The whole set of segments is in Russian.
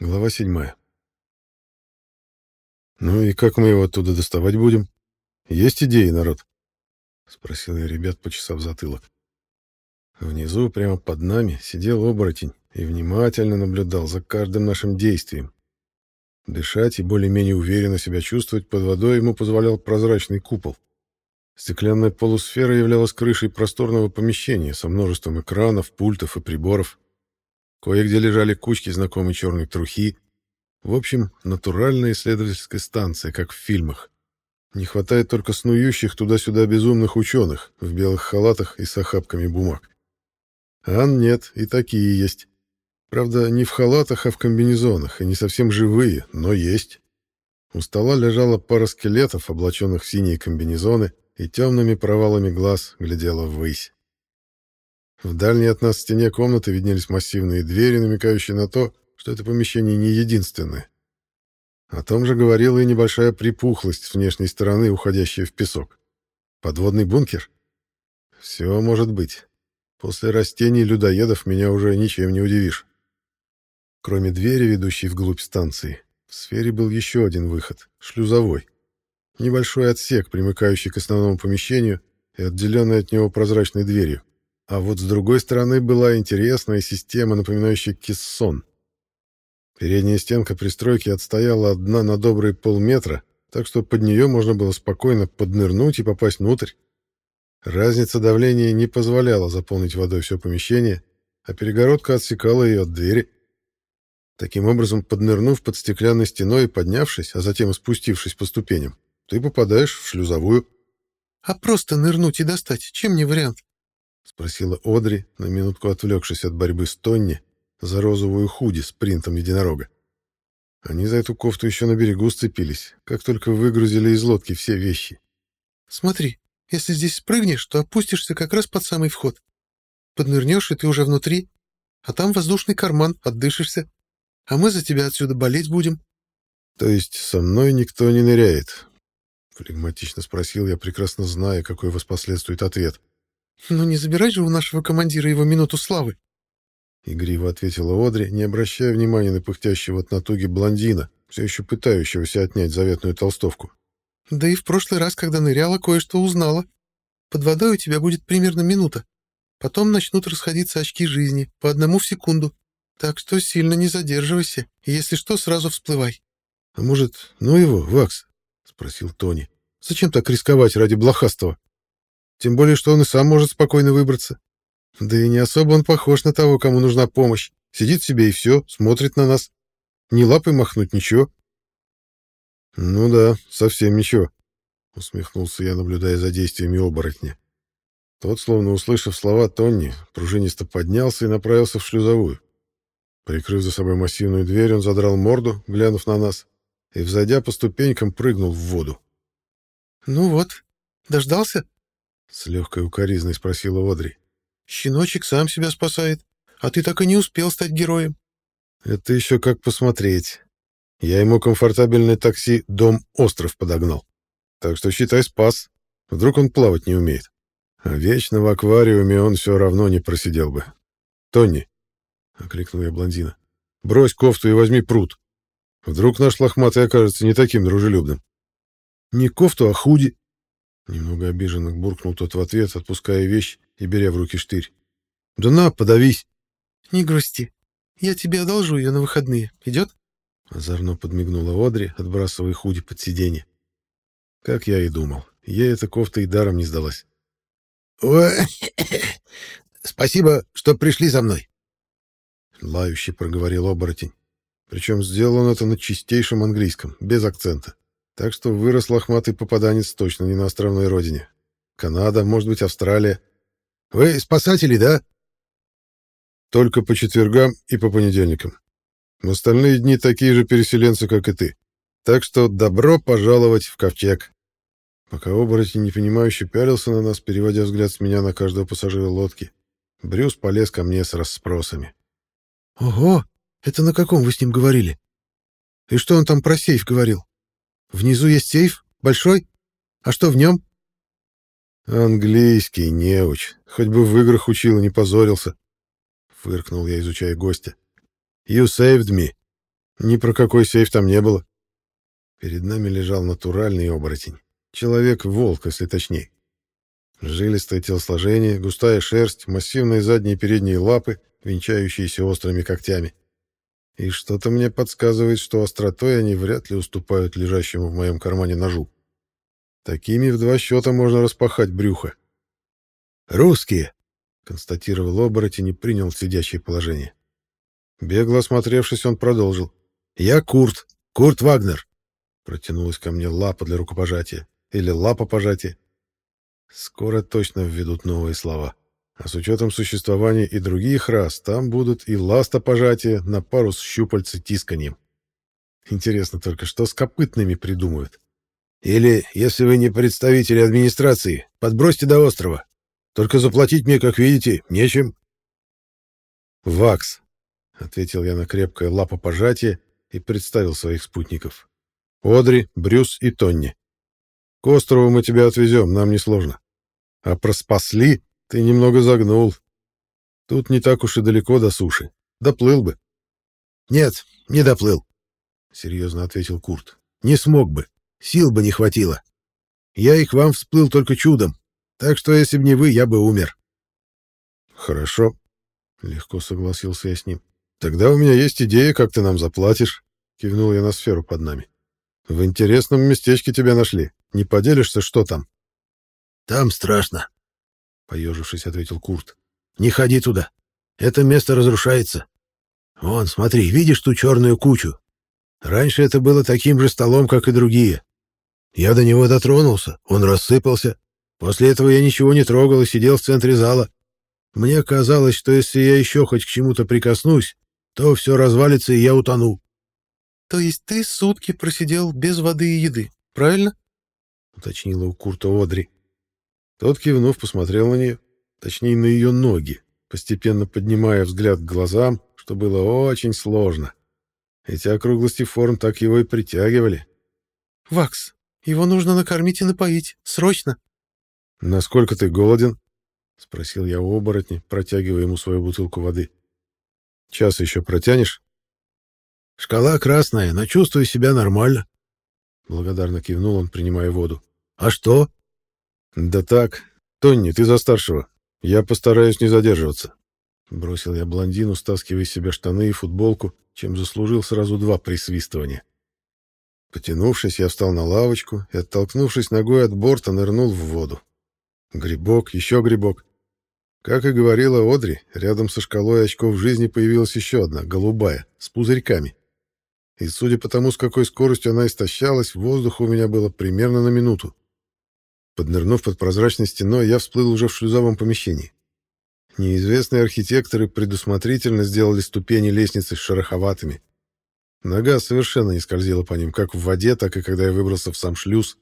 Глава седьмая. «Ну и как мы его оттуда доставать будем? Есть идеи, народ?» — спросил я ребят, почесав затылок. Внизу, прямо под нами, сидел оборотень и внимательно наблюдал за каждым нашим действием. Дышать и более-менее уверенно себя чувствовать под водой ему позволял прозрачный купол. Стеклянная полусфера являлась крышей просторного помещения со множеством экранов, пультов и приборов. Кое-где лежали кучки знакомой черной трухи. В общем, натуральная исследовательская станция, как в фильмах. Не хватает только снующих туда-сюда безумных ученых в белых халатах и с охапками бумаг. Ан нет, и такие есть. Правда, не в халатах, а в комбинезонах, и не совсем живые, но есть. У стола лежала пара скелетов, облаченных в синие комбинезоны, и темными провалами глаз глядела ввысь. В дальней от нас стене комнаты виднелись массивные двери, намекающие на то, что это помещение не единственное. О том же говорила и небольшая припухлость с внешней стороны, уходящая в песок. Подводный бункер? Все может быть. После растений людоедов меня уже ничем не удивишь. Кроме двери, ведущей вглубь станции, в сфере был еще один выход — шлюзовой. Небольшой отсек, примыкающий к основному помещению и отделенный от него прозрачной дверью. А вот с другой стороны была интересная система, напоминающая кессон. Передняя стенка пристройки отстояла одна на добрые полметра, так что под нее можно было спокойно поднырнуть и попасть внутрь. Разница давления не позволяла заполнить водой все помещение, а перегородка отсекала ее от двери. Таким образом, поднырнув под стеклянной стеной и поднявшись, а затем спустившись по ступеням, ты попадаешь в шлюзовую. — А просто нырнуть и достать, чем не вариант? — спросила Одри, на минутку отвлекшись от борьбы с Тонни за розовую худи с принтом единорога. Они за эту кофту еще на берегу сцепились, как только выгрузили из лодки все вещи. «Смотри, если здесь спрыгнешь, то опустишься как раз под самый вход. Поднырнешь, и ты уже внутри, а там воздушный карман, отдышишься. А мы за тебя отсюда болеть будем». «То есть со мной никто не ныряет?» — флегматично спросил я, прекрасно зная, какой воспоследствует ответ. — «Ну не забирай же у нашего командира его минуту славы!» Игриво ответила Одри, не обращая внимания на пыхтящего от натуги блондина, все еще пытающегося отнять заветную толстовку. «Да и в прошлый раз, когда ныряла, кое-что узнала. Под водой у тебя будет примерно минута. Потом начнут расходиться очки жизни, по одному в секунду. Так что сильно не задерживайся, и если что, сразу всплывай». «А может, ну его, Вакс?» — спросил Тони. «Зачем так рисковать ради блохастого?» Тем более, что он и сам может спокойно выбраться. Да и не особо он похож на того, кому нужна помощь. Сидит себе и все, смотрит на нас. Ни лапой махнуть, ничего. Ну да, совсем ничего, усмехнулся я, наблюдая за действиями оборотня. Тот, словно услышав слова Тонни, пружинисто поднялся и направился в шлюзовую. Прикрыв за собой массивную дверь, он задрал морду, глянув на нас, и, взойдя по ступенькам, прыгнул в воду. «Ну вот, дождался?» С легкой укоризной спросила Одри. «Щеночек сам себя спасает, а ты так и не успел стать героем». «Это еще как посмотреть. Я ему комфортабельное такси «Дом-остров» подогнал. Так что считай спас. Вдруг он плавать не умеет. А вечно в аквариуме он все равно не просидел бы. «Тони», — окликнул я блондина, — «брось кофту и возьми пруд. Вдруг наш лохматый окажется не таким дружелюбным». «Не кофту, а худи», Немного обиженно буркнул тот в ответ, отпуская вещь и беря в руки штырь. «Да на, подавись!» «Не грусти. Я тебе одолжу ее на выходные. Идет?» Озорно подмигнула Одри, отбрасывая худи под сиденье. Как я и думал, ей эта кофта и даром не сдалась. Спасибо, что пришли за мной!» Лающе проговорил оборотень. Причем сделал он это на чистейшем английском, без акцента. Так что вырос лохматый попаданец точно не на островной родине. Канада, может быть, Австралия. Вы спасатели, да? Только по четвергам и по понедельникам. В остальные дни такие же переселенцы, как и ты. Так что добро пожаловать в ковчег. Пока оборотень непонимающе пялился на нас, переводя взгляд с меня на каждого пассажира лодки, Брюс полез ко мне с расспросами. «Ого! Это на каком вы с ним говорили? И что он там про сейф говорил?» Внизу есть сейф? Большой? А что в нем?» «Английский, неуч. Хоть бы в играх учил и не позорился». Фыркнул я, изучая гостя. «You saved me. Ни про какой сейф там не было. Перед нами лежал натуральный оборотень. Человек-волк, если точнее. Жилистое телосложение, густая шерсть, массивные задние и передние лапы, венчающиеся острыми когтями. И что-то мне подсказывает, что остротой они вряд ли уступают лежащему в моем кармане ножу. Такими в два счета можно распахать брюхо. «Русские!» — констатировал оборотень и принял сидящее положение. Бегло осмотревшись, он продолжил. «Я Курт, Курт Вагнер!» Протянулась ко мне лапа для рукопожатия. Или лапа пожатия. Скоро точно введут новые слова. А с учетом существования и других рас, там будут и ластопожатия на пару с щупальцы тисканьем. Интересно только, что с копытными придумают? Или, если вы не представители администрации, подбросьте до острова. Только заплатить мне, как видите, нечем. «Вакс», — ответил я на крепкое лапопожатие и представил своих спутников. «Одри, Брюс и Тонни. К острову мы тебя отвезем, нам несложно. А про спасли ты немного загнул. Тут не так уж и далеко до суши. Доплыл бы. — Нет, не доплыл, — серьезно ответил Курт. — Не смог бы. Сил бы не хватило. Я их вам всплыл только чудом. Так что, если бы не вы, я бы умер. — Хорошо, — легко согласился я с ним. — Тогда у меня есть идея, как ты нам заплатишь, — кивнул я на сферу под нами. — В интересном местечке тебя нашли. Не поделишься, что там? — Там страшно, — поежившись, ответил Курт. — Не ходи туда. Это место разрушается. Вон, смотри, видишь ту черную кучу? Раньше это было таким же столом, как и другие. Я до него дотронулся, он рассыпался. После этого я ничего не трогал и сидел в центре зала. Мне казалось, что если я еще хоть к чему-то прикоснусь, то все развалится, и я утону. — То есть ты сутки просидел без воды и еды, правильно? — уточнила у Курта Одри. Тот, кивнув, посмотрел на нее, точнее, на ее ноги, постепенно поднимая взгляд к глазам, что было очень сложно. Эти округлости форм так его и притягивали. «Вакс, его нужно накормить и напоить. Срочно!» «Насколько ты голоден?» — спросил я у оборотня, протягивая ему свою бутылку воды. «Час еще протянешь?» «Шкала красная, но чувствую себя нормально». Благодарно кивнул он, принимая воду. «А что?» «Да так. Тонни, ты за старшего. Я постараюсь не задерживаться». Бросил я блондину, стаскивая из себя штаны и футболку, чем заслужил сразу два присвистывания. Потянувшись, я встал на лавочку и, оттолкнувшись ногой от борта, нырнул в воду. Грибок, еще грибок. Как и говорила Одри, рядом со шкалой очков жизни появилась еще одна, голубая, с пузырьками. И судя по тому, с какой скоростью она истощалась, воздуха у меня было примерно на минуту. Поднырнув под прозрачной стеной, я всплыл уже в шлюзовом помещении. Неизвестные архитекторы предусмотрительно сделали ступени лестницы шероховатыми. Нога совершенно не скользила по ним, как в воде, так и когда я выбрался в сам шлюз.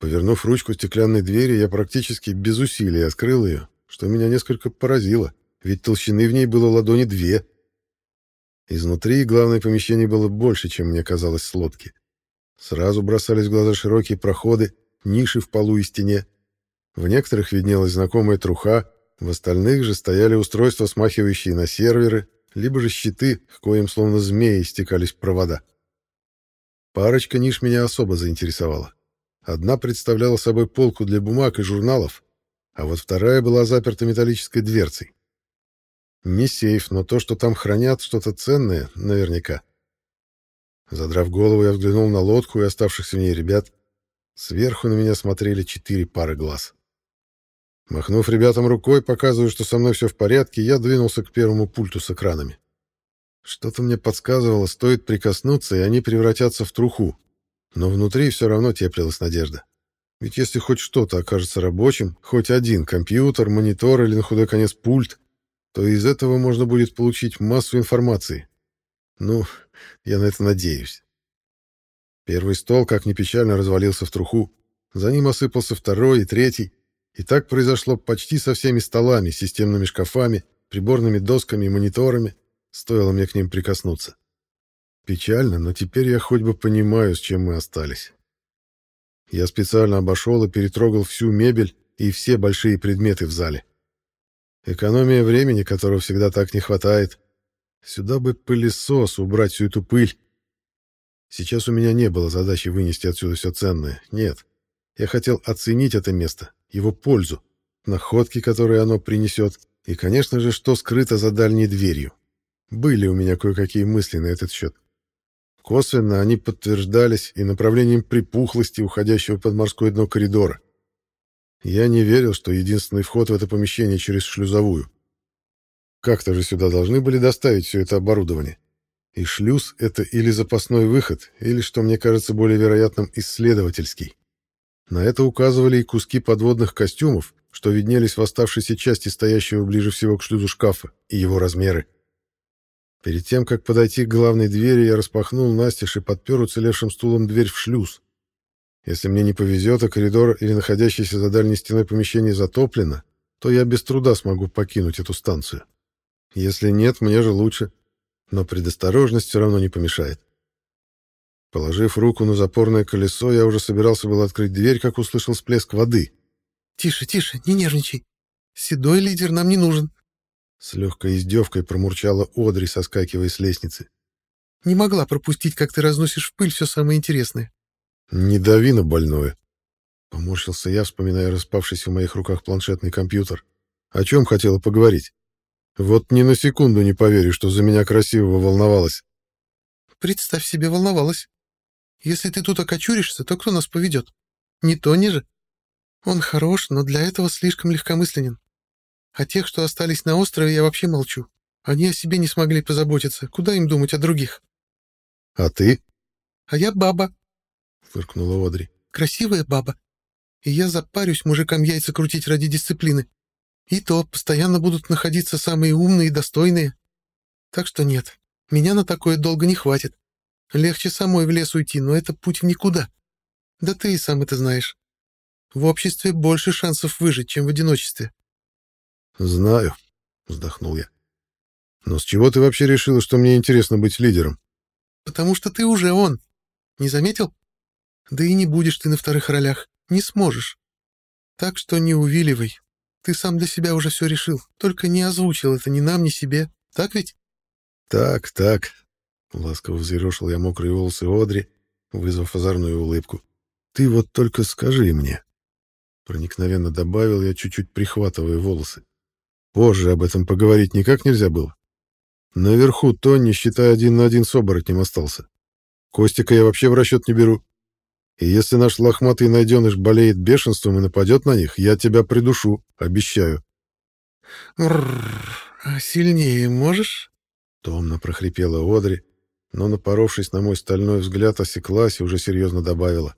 Повернув ручку стеклянной двери, я практически без усилий открыл ее, что меня несколько поразило, ведь толщины в ней было ладони две. Изнутри главное помещение было больше, чем мне казалось с лодки. Сразу бросались в глаза широкие проходы, ниши в полу и стене. В некоторых виднелась знакомая труха, в остальных же стояли устройства, смахивающие на серверы, либо же щиты, к коим словно змеи стекались провода. Парочка ниш меня особо заинтересовала. Одна представляла собой полку для бумаг и журналов, а вот вторая была заперта металлической дверцей. Не сейф, но то, что там хранят что-то ценное, наверняка. Задрав голову, я взглянул на лодку и оставшихся в ней ребят. Сверху на меня смотрели четыре пары глаз. Махнув ребятам рукой, показывая, что со мной все в порядке, я двинулся к первому пульту с экранами. Что-то мне подсказывало, стоит прикоснуться, и они превратятся в труху. Но внутри все равно теплилась надежда. Ведь если хоть что-то окажется рабочим, хоть один компьютер, монитор или на худой конец пульт, то из этого можно будет получить массу информации. Ну, я на это надеюсь. Первый стол, как ни печально, развалился в труху. За ним осыпался второй и третий. И так произошло почти со всеми столами, системными шкафами, приборными досками и мониторами. Стоило мне к ним прикоснуться. Печально, но теперь я хоть бы понимаю, с чем мы остались. Я специально обошел и перетрогал всю мебель и все большие предметы в зале. Экономия времени, которого всегда так не хватает. Сюда бы пылесос, убрать всю эту пыль. Сейчас у меня не было задачи вынести отсюда все ценное. Нет. Я хотел оценить это место, его пользу, находки, которые оно принесет, и, конечно же, что скрыто за дальней дверью. Были у меня кое-какие мысли на этот счет. Косвенно они подтверждались и направлением припухлости, уходящего под морское дно коридора. Я не верил, что единственный вход в это помещение через шлюзовую. Как-то же сюда должны были доставить все это оборудование. И шлюз — это или запасной выход, или, что мне кажется более вероятным, исследовательский. На это указывали и куски подводных костюмов, что виднелись в оставшейся части стоящего ближе всего к шлюзу шкафа, и его размеры. Перед тем, как подойти к главной двери, я распахнул настежь и подпер уцелевшим стулом дверь в шлюз. Если мне не повезет, а коридор или находящееся за дальней стеной помещение затоплено, то я без труда смогу покинуть эту станцию. Если нет, мне же лучше. Но предосторожность все равно не помешает. Положив руку на запорное колесо, я уже собирался было открыть дверь, как услышал всплеск воды. «Тише, тише, не нервничай. Седой лидер нам не нужен». С легкой издевкой промурчала Одри, соскакивая с лестницы. «Не могла пропустить, как ты разносишь в пыль все самое интересное». «Не дави на больное», — поморщился я, вспоминая распавшийся в моих руках планшетный компьютер. «О чем хотела поговорить? Вот ни на секунду не поверю, что за меня красивого волновалась». «Представь себе, волновалась. Если ты тут окочуришься, то кто нас поведет? Не Тони же? Он хорош, но для этого слишком легкомысленен. А тех, что остались на острове, я вообще молчу. Они о себе не смогли позаботиться. Куда им думать о других? — А ты? — А я баба, — фыркнула Одри. — Красивая баба. И я запарюсь мужикам яйца крутить ради дисциплины. И то постоянно будут находиться самые умные и достойные. Так что нет, меня на такое долго не хватит. Легче самой в лес уйти, но это путь в никуда. Да ты и сам это знаешь. В обществе больше шансов выжить, чем в одиночестве. Знаю, вздохнул я. Но с чего ты вообще решила, что мне интересно быть лидером? Потому что ты уже он. Не заметил? Да и не будешь ты на вторых ролях. Не сможешь. Так что не увиливай. Ты сам для себя уже все решил. Только не озвучил это ни нам, ни себе. Так ведь? Так, так, Ласково взъерошил я мокрые волосы Одри, вызвав озорную улыбку. «Ты вот только скажи мне». Проникновенно добавил я, чуть-чуть прихватывая волосы. Позже об этом поговорить никак нельзя было. Наверху Тонни, считай, один на один с оборотнем остался. Костика я вообще в расчет не беру. И если наш лохматый найденыш болеет бешенством и нападет на них, я тебя придушу, обещаю. — А сильнее можешь? — томно прохрипела Одри, но, напоровшись на мой стальной взгляд, осеклась и уже серьезно добавила.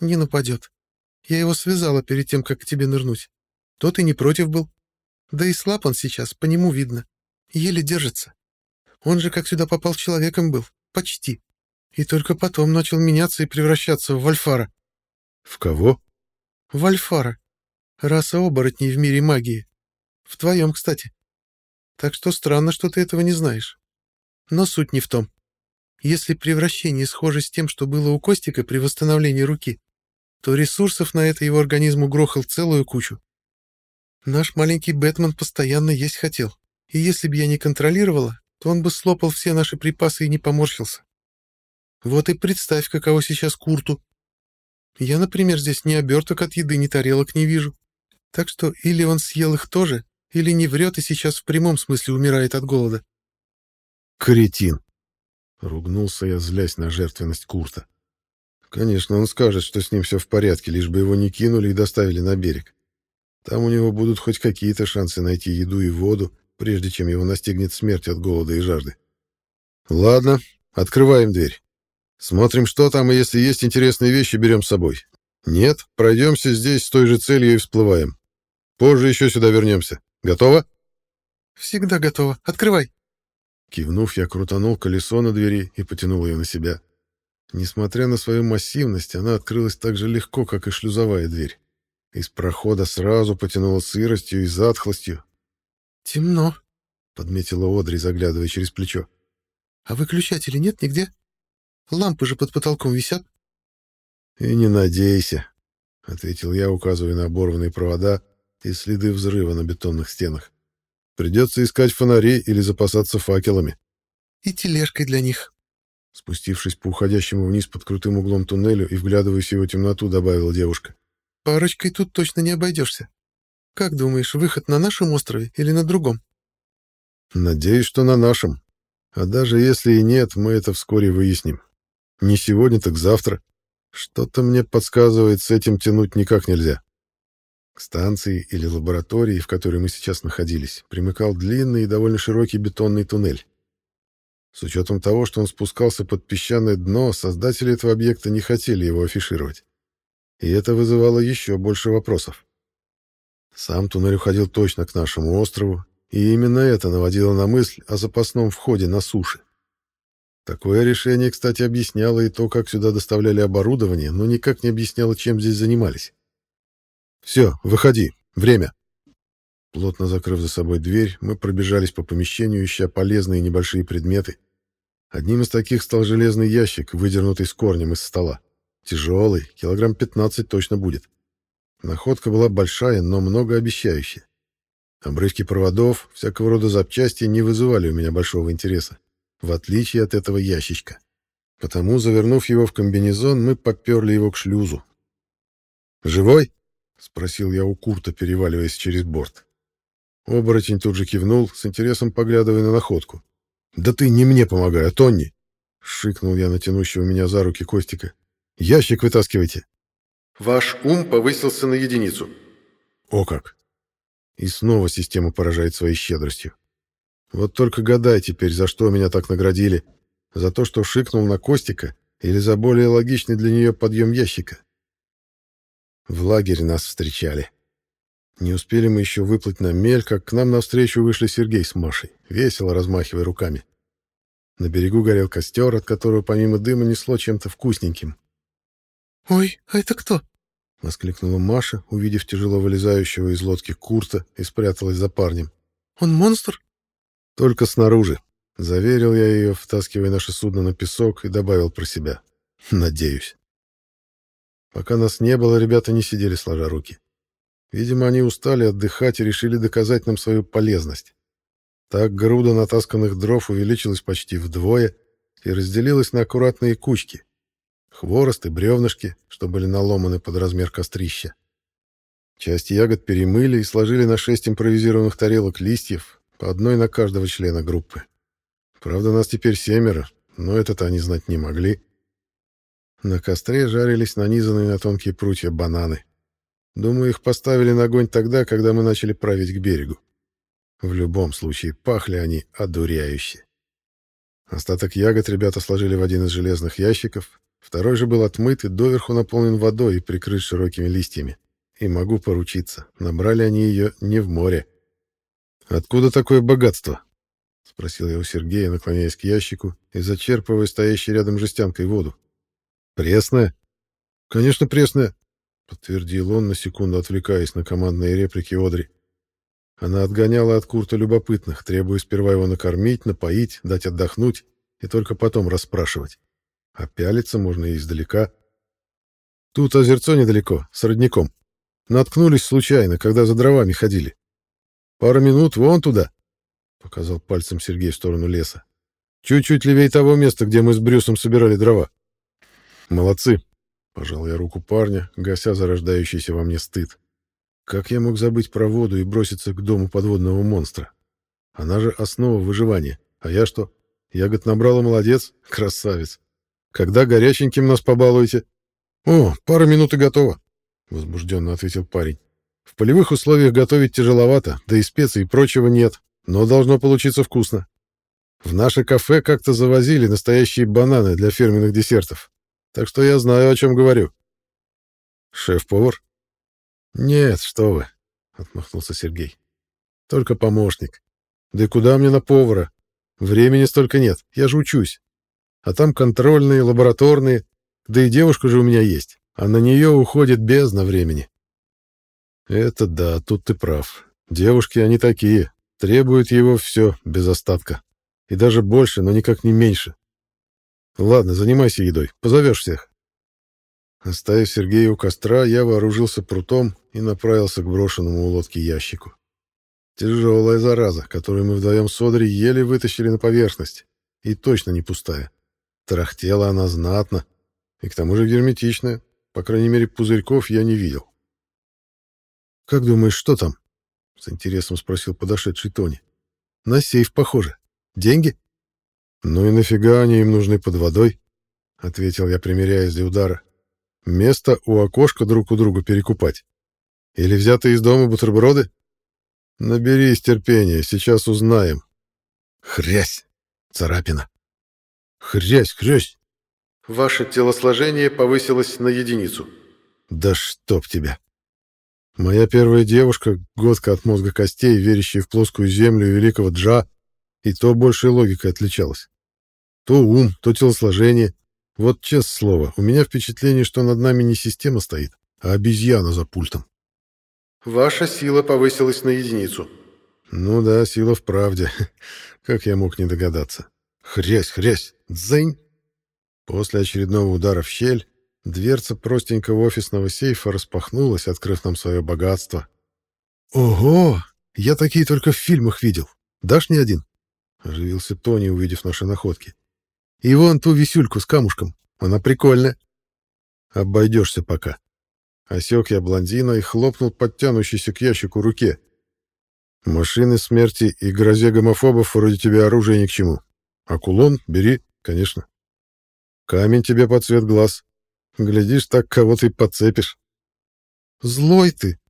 «Не нападет. Я его связала перед тем, как к тебе нырнуть. Тот и не против был. Да и слаб он сейчас, по нему видно. Еле держится. Он же как сюда попал человеком был. Почти. И только потом начал меняться и превращаться в Вальфара». «В кого?» «В Вальфара. Раса оборотней в мире магии. В твоем, кстати. Так что странно, что ты этого не знаешь. Но суть не в том. Если превращение схоже с тем, что было у Костика при восстановлении руки, то ресурсов на это его организм угрохал целую кучу. Наш маленький Бэтмен постоянно есть хотел, и если бы я не контролировала, то он бы слопал все наши припасы и не поморщился. Вот и представь, каково сейчас Курту. Я, например, здесь ни оберток от еды, ни тарелок не вижу. Так что или он съел их тоже, или не врет и сейчас в прямом смысле умирает от голода. Кретин. Ругнулся я, злясь на жертвенность Курта. Конечно, он скажет, что с ним все в порядке, лишь бы его не кинули и доставили на берег. Там у него будут хоть какие-то шансы найти еду и воду, прежде чем его настигнет смерть от голода и жажды. Ладно, открываем дверь. Смотрим, что там, и если есть интересные вещи, берем с собой. Нет, пройдемся здесь с той же целью и всплываем. Позже еще сюда вернемся. Готово? Всегда готово. Открывай. Кивнув, я крутанул колесо на двери и потянул ее на себя. Несмотря на свою массивность, она открылась так же легко, как и шлюзовая дверь. Из прохода сразу потянуло сыростью и затхлостью. «Темно», — подметила Одри, заглядывая через плечо. «А выключателей нет нигде? Лампы же под потолком висят». «И не надейся», — ответил я, указывая на оборванные провода и следы взрыва на бетонных стенах. Придется искать фонари или запасаться факелами. и тележкой для них. Спустившись по уходящему вниз под крутым углом туннелю и вглядываясь в его темноту, добавила девушка. «Парочкой тут точно не обойдешься. Как думаешь, выход на нашем острове или на другом?» «Надеюсь, что на нашем. А даже если и нет, мы это вскоре выясним. Не сегодня, так завтра. Что-то мне подсказывает, с этим тянуть никак нельзя». К станции или лаборатории, в которой мы сейчас находились, примыкал длинный и довольно широкий бетонный туннель. С учетом того, что он спускался под песчаное дно, создатели этого объекта не хотели его афишировать. И это вызывало еще больше вопросов. Сам туннель уходил точно к нашему острову, и именно это наводило на мысль о запасном входе на суше. Такое решение, кстати, объясняло и то, как сюда доставляли оборудование, но никак не объясняло, чем здесь занимались. «Все, выходи. Время». Плотно закрыв за собой дверь, мы пробежались по помещению, ища полезные небольшие предметы. Одним из таких стал железный ящик, выдернутый с корнем из стола. Тяжелый, килограмм 15 точно будет. Находка была большая, но многообещающая. Обрывки проводов, всякого рода запчасти не вызывали у меня большого интереса, в отличие от этого ящичка. Потому, завернув его в комбинезон, мы подперли его к шлюзу. «Живой?» — спросил я у Курта, переваливаясь через борт. Оборотень тут же кивнул, с интересом поглядывая на находку. «Да ты не мне помогай, а Тонни!» — шикнул я натянущего меня за руки Костика. «Ящик вытаскивайте!» «Ваш ум повысился на единицу». «О как!» И снова система поражает своей щедростью. Вот только гадай теперь, за что меня так наградили. За то, что шикнул на Костика, или за более логичный для нее подъем ящика. В лагере нас встречали. Не успели мы еще выплыть на мель, как к нам навстречу вышли Сергей с Машей, весело размахивая руками. На берегу горел костер, от которого помимо дыма несло чем-то вкусненьким. «Ой, а это кто?» — воскликнула Маша, увидев тяжело вылезающего из лодки Курта и спряталась за парнем. «Он монстр?» «Только снаружи», — заверил я ее, втаскивая наше судно на песок и добавил про себя. «Надеюсь». Пока нас не было, ребята не сидели сложа руки. Видимо, они устали отдыхать и решили доказать нам свою полезность. Так груда натасканных дров увеличилась почти вдвое и разделилась на аккуратные кучки. Хворост и бревнышки, что были наломаны под размер кострища. Часть ягод перемыли и сложили на шесть импровизированных тарелок листьев, по одной на каждого члена группы. Правда, нас теперь семеро, но это-то они знать не могли. На костре жарились нанизанные на тонкие прутья бананы. Думаю, их поставили на огонь тогда, когда мы начали править к берегу. В любом случае, пахли они одуряюще. Остаток ягод ребята сложили в один из железных ящиков, второй же был отмыт и доверху наполнен водой и прикрыт широкими листьями. И могу поручиться, набрали они ее не в море. «Откуда такое богатство?» — спросил я у Сергея, наклоняясь к ящику и зачерпывая стоящей рядом жестянкой воду. «Пресная?» «Конечно, пресная. — подтвердил он, на секунду отвлекаясь на командные реплики Одри. Она отгоняла от Курта любопытных, требуя сперва его накормить, напоить, дать отдохнуть и только потом расспрашивать. А пялиться можно и издалека. Тут озерцо недалеко, с родником. Наткнулись случайно, когда за дровами ходили. Пару минут вон туда, — показал пальцем Сергей в сторону леса. Чуть-чуть левее того места, где мы с Брюсом собирали дрова. Молодцы, Пожал я руку парня, гася зарождающийся во мне стыд. Как я мог забыть про воду и броситься к дому подводного монстра? Она же основа выживания. А я что? Ягод набрала молодец, красавец. Когда горяченьким нас побалуете? О, пара минут и готово, возбужденно ответил парень. В полевых условиях готовить тяжеловато, да и специй и прочего нет, но должно получиться вкусно. В наше кафе как-то завозили настоящие бананы для фирменных десертов. Так что я знаю, о чем говорю. Шеф-повар? Нет, что вы, отмахнулся Сергей. Только помощник. Да и куда мне на повара? Времени столько нет, я же учусь. А там контрольные, лабораторные, да и девушка же у меня есть, а на нее уходит бездна времени. Это да, тут ты прав. Девушки, они такие, требуют его все, без остатка. И даже больше, но никак не меньше. Ладно, занимайся едой, позовешь всех. Оставив Сергея у костра, я вооружился прутом и направился к брошенному у лодки ящику. Тяжелая зараза, которую мы вдвоем с Одри еле вытащили на поверхность, и точно не пустая. Тарахтела она знатно, и к тому же герметичная, по крайней мере, пузырьков я не видел. «Как думаешь, что там?» — с интересом спросил подошедший Тони. «На сейф похоже. Деньги?» «Ну и нафига они им нужны под водой?» — ответил я, примеряясь для удара. «Место у окошка друг у друга перекупать. Или взятые из дома бутерброды? Наберись терпения, сейчас узнаем». «Хрясь! Царапина!» «Хрясь, хрясь!» «Ваше телосложение повысилось на единицу». «Да чтоб тебя!» Моя первая девушка, годка от мозга костей, верящая в плоскую землю великого Джа, и то большей логикой отличалась. То ум, то телосложение. Вот честное слово, у меня впечатление, что над нами не система стоит, а обезьяна за пультом. Ваша сила повысилась на единицу. Ну да, сила в правде. Как я мог не догадаться? Хрясь, хрясь, дзынь. После очередного удара в щель Дверца простенького офисного сейфа распахнулась, открыв нам свое богатство. «Ого! Я такие только в фильмах видел. Дашь мне один?» — оживился Тони, увидев наши находки. «И вон ту висюльку с камушком. Она прикольная». «Обойдешься пока». Осек я блондина и хлопнул подтянущейся к ящику руке. «Машины смерти и грозе гомофобов вроде тебя оружие ни к чему. А кулон бери, конечно. Камень тебе под цвет глаз. Глядишь, так кого ты подцепишь. Злой ты,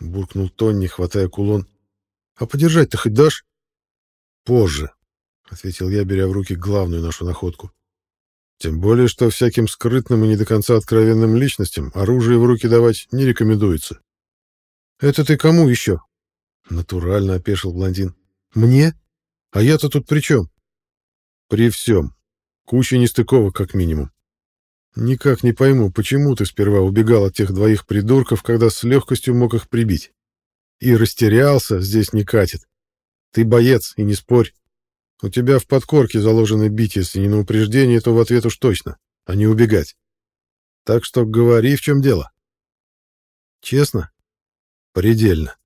буркнул Тонни, хватая кулон. А подержать-то хоть дашь? Позже, ответил я, беря в руки главную нашу находку. Тем более, что всяким скрытным и не до конца откровенным личностям оружие в руки давать не рекомендуется. Это ты кому еще? Натурально опешил блондин. Мне? А я-то тут при чем? При всем. Куча нестыковок, как минимум. Никак не пойму, почему ты сперва убегал от тех двоих придурков, когда с легкостью мог их прибить. И растерялся, здесь не катит. Ты боец, и не спорь. У тебя в подкорке заложено бить, если не на упреждение, то в ответ уж точно, а не убегать. Так что говори, в чем дело. Честно? Предельно.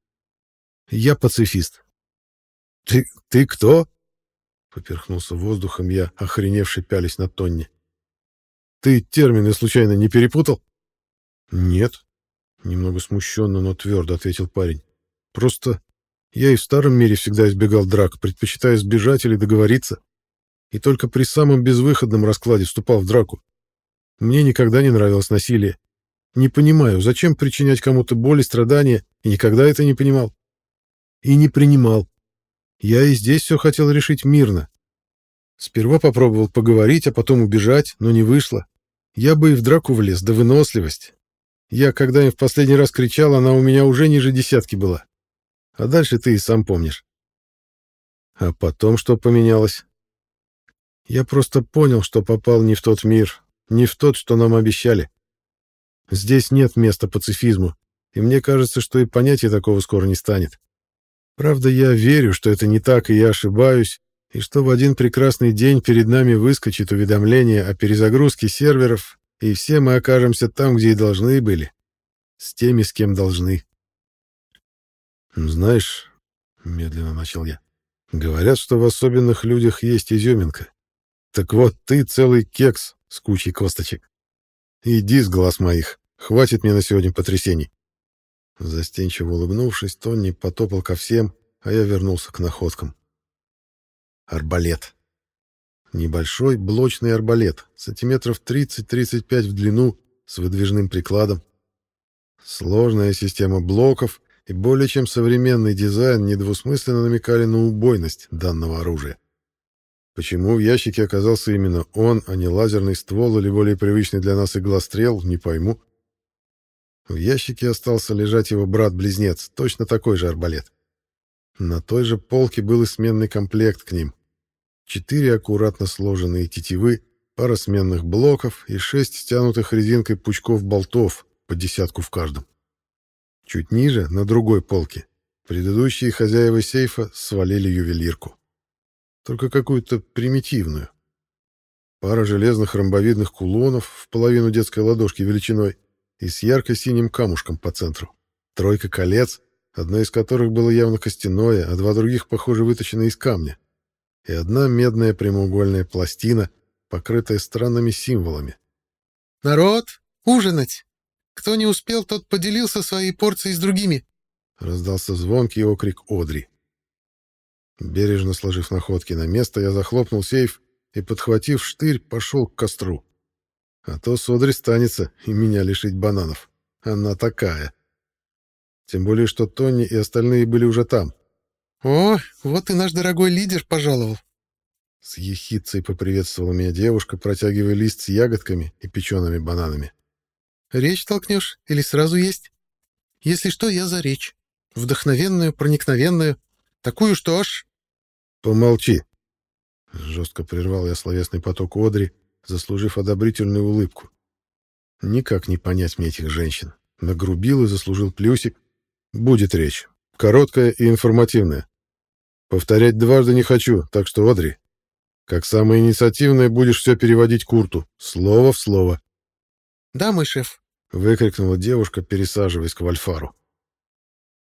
Я пацифист. Ты, ты кто? Поперхнулся воздухом я, охреневший пялись на Тонне. Ты термины случайно не перепутал? Нет. Немного смущенно, но твердо ответил парень. Просто я и в старом мире всегда избегал драк, предпочитая сбежать или договориться. И только при самом безвыходном раскладе вступал в драку. Мне никогда не нравилось насилие. Не понимаю, зачем причинять кому-то боль и страдания, и никогда это не понимал. И не принимал. Я и здесь все хотел решить мирно, Сперва попробовал поговорить, а потом убежать, но не вышло. Я бы и в драку влез, да выносливость. Я, когда им в последний раз кричал, она у меня уже ниже десятки была. А дальше ты и сам помнишь. А потом что поменялось? Я просто понял, что попал не в тот мир, не в тот, что нам обещали. Здесь нет места пацифизму, и мне кажется, что и понятия такого скоро не станет. Правда, я верю, что это не так, и я ошибаюсь, и что в один прекрасный день перед нами выскочит уведомление о перезагрузке серверов, и все мы окажемся там, где и должны были. С теми, с кем должны. «Знаешь», — медленно начал я, — «говорят, что в особенных людях есть изюминка. Так вот, ты целый кекс с кучей косточек. Иди с глаз моих, хватит мне на сегодня потрясений». Застенчиво улыбнувшись, Тонни потопал ко всем, а я вернулся к находкам. Арбалет. Небольшой блочный арбалет, сантиметров 30-35 в длину, с выдвижным прикладом. Сложная система блоков и более чем современный дизайн недвусмысленно намекали на убойность данного оружия. Почему в ящике оказался именно он, а не лазерный ствол или более привычный для нас иглострел, не пойму. В ящике остался лежать его брат-близнец, точно такой же арбалет. На той же полке был и сменный комплект к ним. Четыре аккуратно сложенные тетивы, пара сменных блоков и шесть стянутых резинкой пучков болтов, по десятку в каждом. Чуть ниже, на другой полке, предыдущие хозяева сейфа свалили ювелирку. Только какую-то примитивную. Пара железных ромбовидных кулонов в половину детской ладошки величиной и с ярко-синим камушком по центру. Тройка колец, одно из которых было явно костяное, а два других, похоже, выточены из камня. и одна медная прямоугольная пластина, покрытая странными символами. «Народ, ужинать! Кто не успел, тот поделился своей порцией с другими!» — раздался звонкий окрик Одри. Бережно сложив находки на место, я захлопнул сейф и, подхватив штырь, пошел к костру. А то Содри станется и меня лишить бананов. Она такая. Тем более, что Тони и остальные были уже там. «О, вот и наш дорогой лидер пожаловал!» С ехицей поприветствовала меня девушка, протягивая лист с ягодками и печеными бананами. «Речь толкнешь или сразу есть? Если что, я за речь. Вдохновенную, проникновенную. Такую, что аж...» «Помолчи!» Жестко прервал я словесный поток Одри, заслужив одобрительную улыбку. Никак не понять мне этих женщин. Нагрубил и заслужил плюсик. Будет речь. Короткая и информативная. Повторять дважды не хочу, так что, Одри, как самая инициативная, будешь все переводить Курту, слово в слово. «Да, мой шеф», — выкрикнула девушка, пересаживаясь к Вальфару.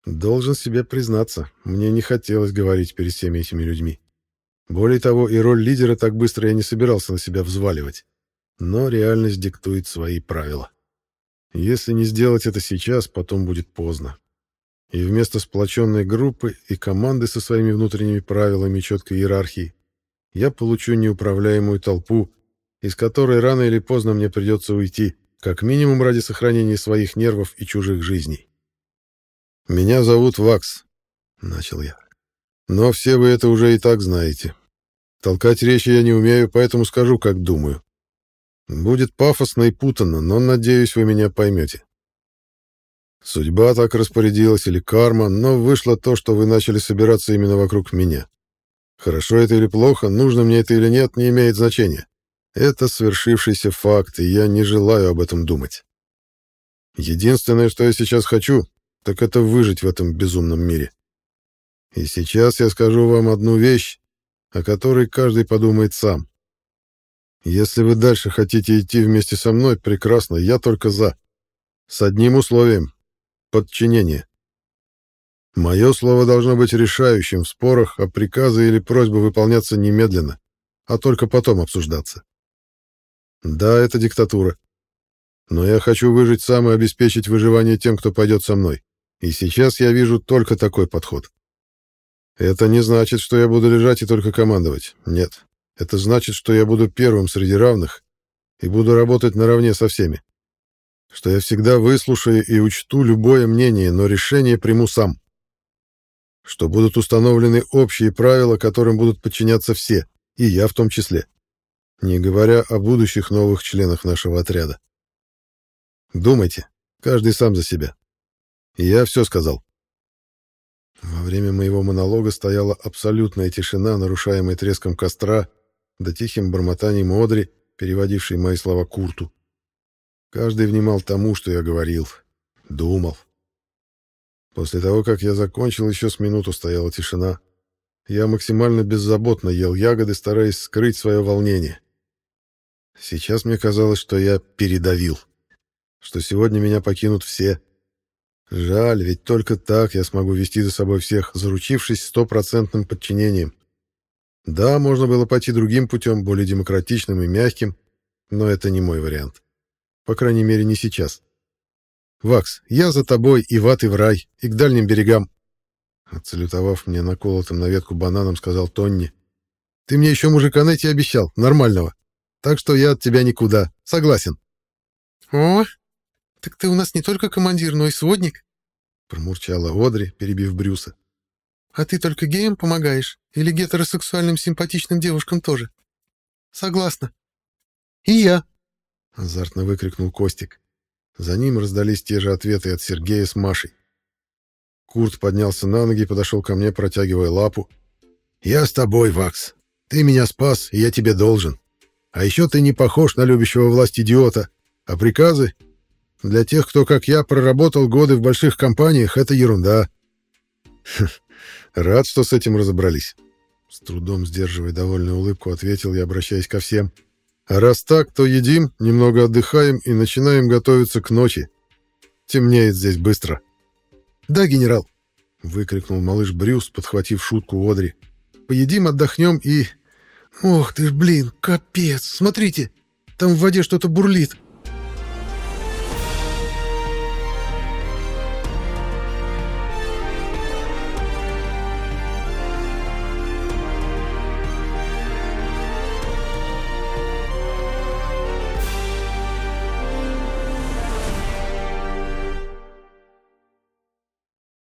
Должен себе признаться, мне не хотелось говорить перед всеми этими людьми. Более того, и роль лидера так быстро я не собирался на себя взваливать. Но реальность диктует свои правила. Если не сделать это сейчас, потом будет поздно. И вместо сплоченной группы и команды со своими внутренними правилами и четкой иерархией, я получу неуправляемую толпу, из которой рано или поздно мне придется уйти, как минимум ради сохранения своих нервов и чужих жизней. «Меня зовут Вакс», — начал я. «Но все вы это уже и так знаете. Толкать речи я не умею, поэтому скажу, как думаю. Будет пафосно и путанно, но, надеюсь, вы меня поймете. Судьба так распорядилась или карма, но вышло то, что вы начали собираться именно вокруг меня. Хорошо это или плохо, нужно мне это или нет, не имеет значения. Это свершившийся факт, и я не желаю об этом думать. Единственное, что я сейчас хочу, так это выжить в этом безумном мире. И сейчас я скажу вам одну вещь, о которой каждый подумает сам. Если вы дальше хотите идти вместе со мной, прекрасно, я только за. С одним условием — подчинение. Мое слово должно быть решающим в спорах, а приказы или просьбы выполняться немедленно, а только потом обсуждаться. Да, это диктатура. Но я хочу выжить сам и обеспечить выживание тем, кто пойдет со мной. И сейчас я вижу только такой подход. Это не значит, что я буду лежать и только командовать. Нет. Это значит, что я буду первым среди равных и буду работать наравне со всеми. Что я всегда выслушаю и учту любое мнение, но решение приму сам. Что будут установлены общие правила, которым будут подчиняться все, и я в том числе. Не говоря о будущих новых членах нашего отряда. Думайте, каждый сам за себя. Я все сказал. Во время моего монолога стояла абсолютная тишина, нарушаемая треском костра, да тихим бормотанием Одри, переводившей мои слова Курту. Каждый внимал тому, что я говорил, думал. После того, как я закончил, еще с минуту стояла тишина. Я максимально беззаботно ел ягоды, стараясь скрыть свое волнение. Сейчас мне казалось, что я передавил, что сегодня меня покинут все — Жаль, ведь только так я смогу вести за собой всех, заручившись стопроцентным подчинением. Да, можно было пойти другим путем, более демократичным и мягким, но это не мой вариант. По крайней мере, не сейчас. «Вакс, я за тобой и в ад, и в рай, и к дальним берегам!» Отсалютовав мне наколотым на ветку бананом, сказал Тонни. «Ты мне еще мужика найти обещал, нормального. Так что я от тебя никуда. Согласен». «О, «Так ты у нас не только командир, но и сводник?» — промурчала Одри, перебив Брюса. «А ты только геям помогаешь? Или гетеросексуальным симпатичным девушкам тоже?» «Согласна». «И я!» — азартно выкрикнул Костик. За ним раздались те же ответы от Сергея с Машей. Курт поднялся на ноги и подошел ко мне, протягивая лапу. «Я с тобой, Вакс. Ты меня спас, и я тебе должен. А еще ты не похож на любящего власть идиота, а приказы для тех, кто, как я, проработал годы в больших компаниях, это ерунда. Рад, что с этим разобрались. С трудом сдерживая довольную улыбку, ответил я, обращаясь ко всем. Раз так, то едим, немного отдыхаем и начинаем готовиться к ночи. Темнеет здесь быстро. Да, генерал, выкрикнул малыш Брюс, подхватив шутку Одри. поедим, отдохнем и... Ох ты ж, блин, капец, смотрите, там в воде что-то бурлит.